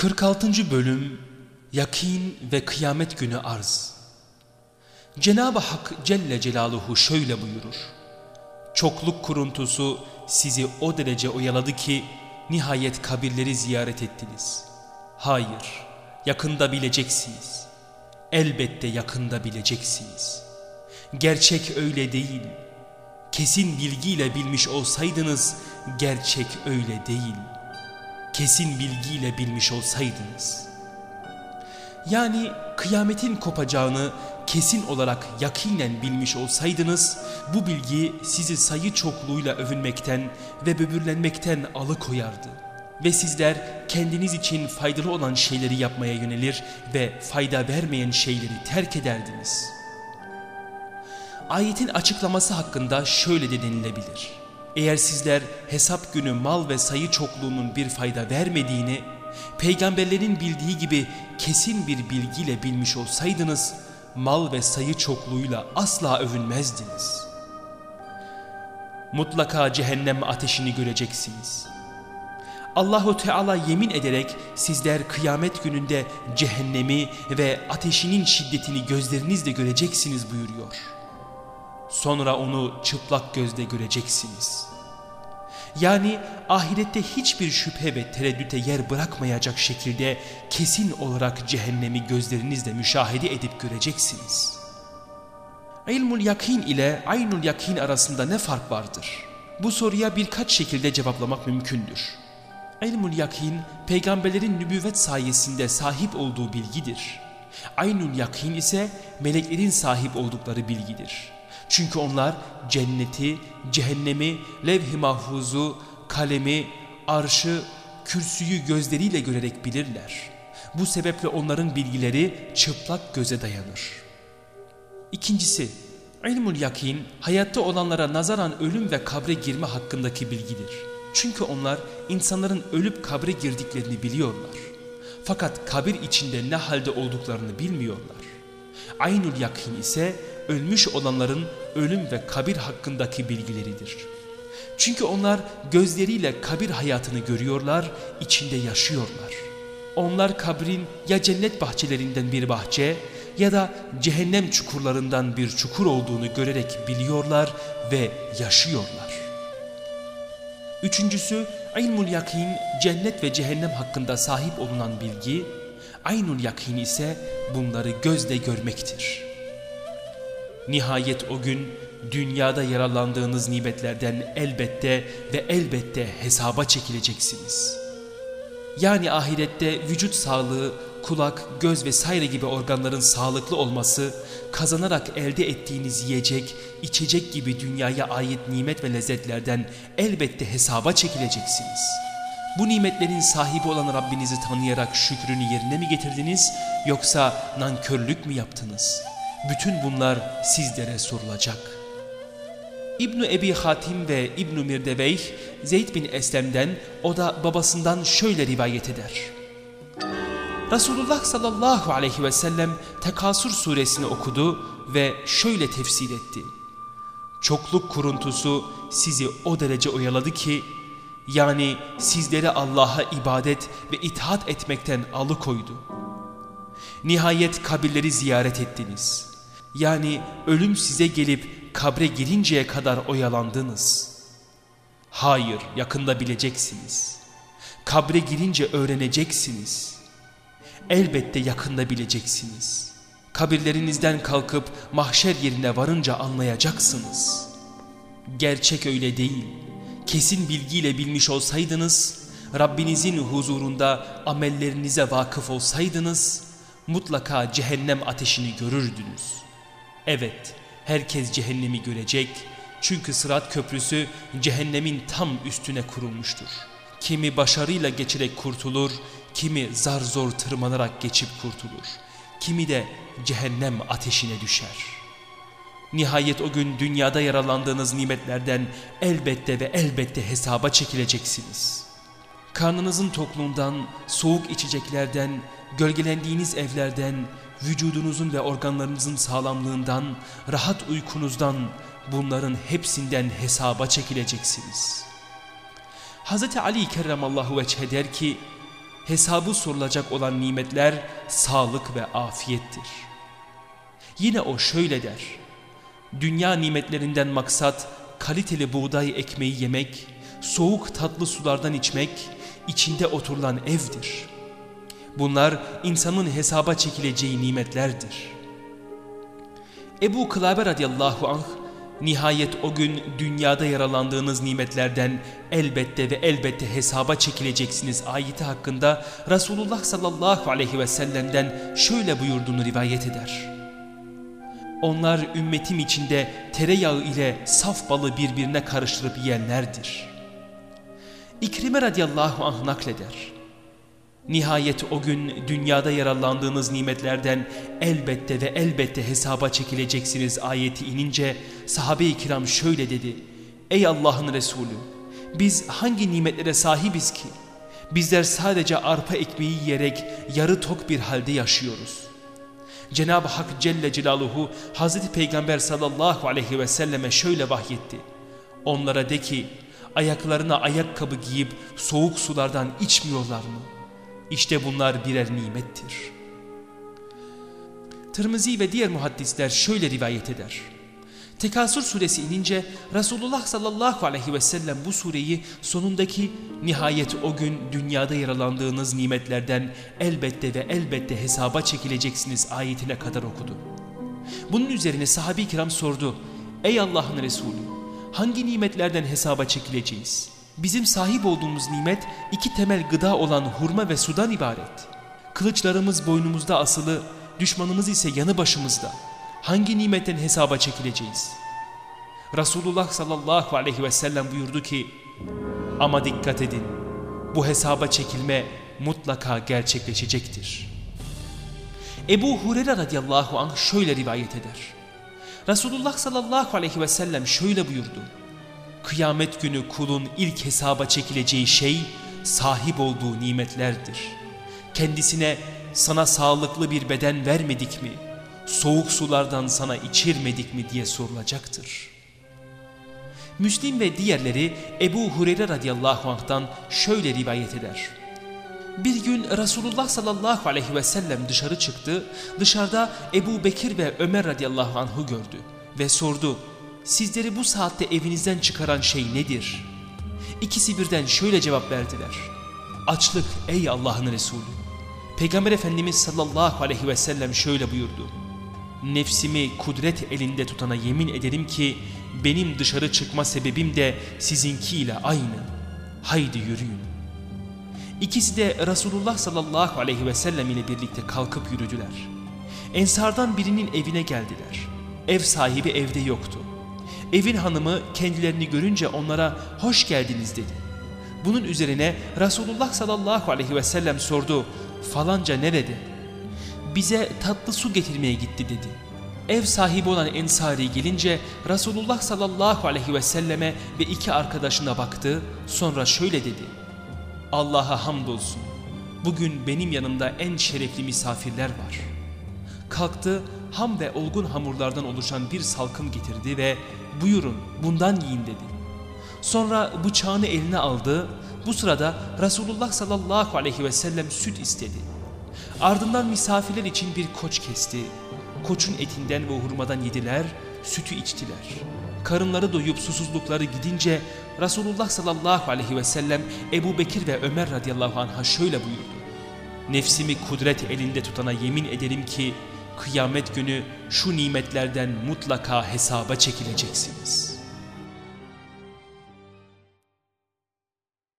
46. Bölüm Yakin ve Kıyamet Günü Arz Cenab-ı Hak Celle Celaluhu şöyle buyurur. Çokluk kuruntusu sizi o derece oyaladı ki nihayet kabirleri ziyaret ettiniz. Hayır, yakında bileceksiniz. Elbette yakında bileceksiniz. Gerçek öyle değil. Kesin bilgiyle bilmiş olsaydınız gerçek öyle değil. Kesin bilgiyle bilmiş olsaydınız. Yani kıyametin kopacağını kesin olarak yakinen bilmiş olsaydınız bu bilgi sizi sayı çokluğuyla övünmekten ve böbürlenmekten alıkoyardı. Ve sizler kendiniz için faydalı olan şeyleri yapmaya yönelir ve fayda vermeyen şeyleri terk ederdiniz. Ayetin açıklaması hakkında şöyle de denilebilir. Eğer sizler hesap günü mal ve sayı çokluğunun bir fayda vermediğini, peygamberlerin bildiği gibi kesin bir bilgiyle bilmiş olsaydınız, mal ve sayı çokluğuyla asla övünmezdiniz. Mutlaka cehennem ateşini göreceksiniz. Allahu Teala yemin ederek sizler kıyamet gününde cehennemi ve ateşinin şiddetini gözlerinizle göreceksiniz buyuruyor. Sonra onu çıplak gözle göreceksiniz. Yani ahirette hiçbir şüphe ve tereddüte yer bırakmayacak şekilde kesin olarak cehennemi gözlerinizle müşahede edip göreceksiniz. İlmul yakin ile aynul yakin arasında ne fark vardır? Bu soruya birkaç şekilde cevaplamak mümkündür. İlmul yakin, peygamberlerin nübüvvet sayesinde sahip olduğu bilgidir. Aynul yakin ise meleklerin sahip oldukları bilgidir. Çünkü onlar cenneti, cehennemi, levh-i mahfuzu, kalemi, arşı, kürsüyü gözleriyle görerek bilirler. Bu sebeple onların bilgileri çıplak göze dayanır. İkincisi, ilmul yakin hayatta olanlara nazaran ölüm ve kabre girme hakkındaki bilgidir. Çünkü onlar insanların ölüp kabre girdiklerini biliyorlar. Fakat kabir içinde ne halde olduklarını bilmiyorlar. Aynul yakin ise ölmüş olanların ölüm ve kabir hakkındaki bilgileridir. Çünkü onlar gözleriyle kabir hayatını görüyorlar, içinde yaşıyorlar. Onlar kabrin ya cennet bahçelerinden bir bahçe ya da cehennem çukurlarından bir çukur olduğunu görerek biliyorlar ve yaşıyorlar. Üçüncüsü ilmul yakin cennet ve cehennem hakkında sahip olunan bilgi, aynul yakin ise bunları gözle görmektir. Nihayet o gün dünyada yararlandığınız nimetlerden elbette ve elbette hesaba çekileceksiniz. Yani ahirette vücut sağlığı, kulak, göz vesaire gibi organların sağlıklı olması, kazanarak elde ettiğiniz yiyecek, içecek gibi dünyaya ait nimet ve lezzetlerden elbette hesaba çekileceksiniz. Bu nimetlerin sahibi olan Rabbinizi tanıyarak şükrünü yerine mi getirdiniz yoksa nankörlük mü yaptınız? Bütün bunlar sizlere sorulacak. İbn Ebi Hatim ve İbn Mirdeveyh Zeyd bin Eslem'den o da babasından şöyle rivayet eder. Resulullah sallallahu aleyhi ve sellem Tekasur suresini okudu ve şöyle tefsir etti. Çokluk kuruntusu sizi o derece oyaladı ki yani sizleri Allah'a ibadet ve itaat etmekten alıkoydu. Nihayet kabirleri ziyaret ettiniz. Yani ölüm size gelip kabre girinceye kadar oyalandınız. Hayır yakında bileceksiniz. Kabre girince öğreneceksiniz. Elbette yakında bileceksiniz. Kabirlerinizden kalkıp mahşer yerine varınca anlayacaksınız. Gerçek öyle değil. Kesin bilgiyle bilmiş olsaydınız, Rabbinizin huzurunda amellerinize vakıf olsaydınız, mutlaka cehennem ateşini görürdünüz. Evet, herkes cehennemi görecek çünkü sırat köprüsü cehennemin tam üstüne kurulmuştur. Kimi başarıyla geçerek kurtulur, kimi zar zor tırmanarak geçip kurtulur. Kimi de cehennem ateşine düşer. Nihayet o gün dünyada yaralandığınız nimetlerden elbette ve elbette hesaba çekileceksiniz. Karnınızın tokluğundan, soğuk içeceklerden, gölgelendiğiniz evlerden, vücudunuzun ve organlarınızın sağlamlığından, rahat uykunuzdan, bunların hepsinden hesaba çekileceksiniz. Hz. Ali kerramallahu veçhe der ki, hesabı sorulacak olan nimetler sağlık ve afiyettir. Yine o şöyle der. Dünya nimetlerinden maksat kaliteli buğday ekmeği yemek, soğuk tatlı sulardan içmek, içinde oturulan evdir. Bunlar insanın hesaba çekileceği nimetlerdir. Ebu Kılabe radıyallahu anh Nihayet o gün dünyada yaralandığınız nimetlerden elbette ve elbette hesaba çekileceksiniz ayeti hakkında Resulullah sallallahu aleyhi ve sellem'den şöyle buyurduğunu rivayet eder. Onlar ümmetim içinde tereyağı ile saf balı birbirine karıştırıp yiyenlerdir. İkrime radiyallahu anh nakleder. Nihayet o gün dünyada yararlandığınız nimetlerden elbette ve elbette hesaba çekileceksiniz ayeti inince sahabe-i kiram şöyle dedi. Ey Allah'ın Resulü biz hangi nimetlere sahibiz ki? Bizler sadece arpa ekmeği yiyerek yarı tok bir halde yaşıyoruz. Cenab-ı Hak Celle Celaluhu Hazreti Peygamber sallallahu aleyhi ve selleme şöyle vahyetti. Onlara de ki ayaklarına ayakkabı giyip soğuk sulardan içmiyorlar mı? İşte bunlar birer nimettir. Tirmizi ve diğer muhaddisler şöyle rivayet eder. Tekasür suresi inince Resulullah sallallahu aleyhi ve sellem bu sureyi sonundaki nihayet o gün dünyada yaralandığınız nimetlerden elbette ve elbette hesaba çekileceksiniz ayetine kadar okudu. Bunun üzerine sahabi kiram sordu. Ey Allah'ın Resulü hangi nimetlerden hesaba çekileceğiz? Bizim sahip olduğumuz nimet iki temel gıda olan hurma ve sudan ibaret. Kılıçlarımız boynumuzda asılı, düşmanımız ise yanı başımızda. Hangi nimetten hesaba çekileceğiz? Resulullah sallallahu aleyhi ve sellem buyurdu ki, ama dikkat edin, bu hesaba çekilme mutlaka gerçekleşecektir. Ebu Hureyre radıyallahu anh şöyle rivayet eder. Resulullah sallallahu aleyhi ve sellem şöyle buyurdu. Kıyamet günü kulun ilk hesaba çekileceği şey sahip olduğu nimetlerdir. Kendisine sana sağlıklı bir beden vermedik mi? Soğuk sulardan sana içirmedik mi diye sorulacaktır. Müslim ve diğerleri Ebu Hureyre radıyallahu anh'tan şöyle rivayet eder. Bir gün Resulullah sallallahu aleyhi ve sellem dışarı çıktı. Dışarıda Ebu Bekir ve Ömer radıyallahu anh'ı gördü ve sordu sizleri bu saatte evinizden çıkaran şey nedir? İkisi birden şöyle cevap verdiler. Açlık ey Allah'ın Resulü. Peygamber Efendimiz sallallahu aleyhi ve sellem şöyle buyurdu. Nefsimi kudret elinde tutana yemin ederim ki benim dışarı çıkma sebebim de sizinkiyle aynı. Haydi yürüyün. İkisi de Resulullah sallallahu aleyhi ve sellem ile birlikte kalkıp yürüdüler. Ensardan birinin evine geldiler. Ev sahibi evde yoktu. Evin hanımı kendilerini görünce onlara hoş geldiniz dedi. Bunun üzerine Resulullah sallallahu aleyhi ve sellem sordu falanca nerede? Bize tatlı su getirmeye gitti dedi. Ev sahibi olan Ensari gelince Resulullah sallallahu aleyhi ve selleme ve iki arkadaşına baktı sonra şöyle dedi. Allah'a hamdolsun bugün benim yanımda en şerefli misafirler var. Kalktı ham ve olgun hamurlardan oluşan bir salkım getirdi ve buyurun bundan yiyin dedi. Sonra bıçağını eline aldı. Bu sırada Resulullah sallallahu aleyhi ve sellem süt istedi. Ardından misafirler için bir koç kesti. Koçun etinden ve hurmadan yediler, sütü içtiler. Karınları doyup susuzlukları gidince Resulullah sallallahu aleyhi ve sellem Ebu Bekir ve Ömer radıyallahu anh'a şöyle buyurdu. Nefsimi kudret elinde tutana yemin ederim ki kıyamet günü şu nimetlerden mutlaka hesaba çekileceksiniz.''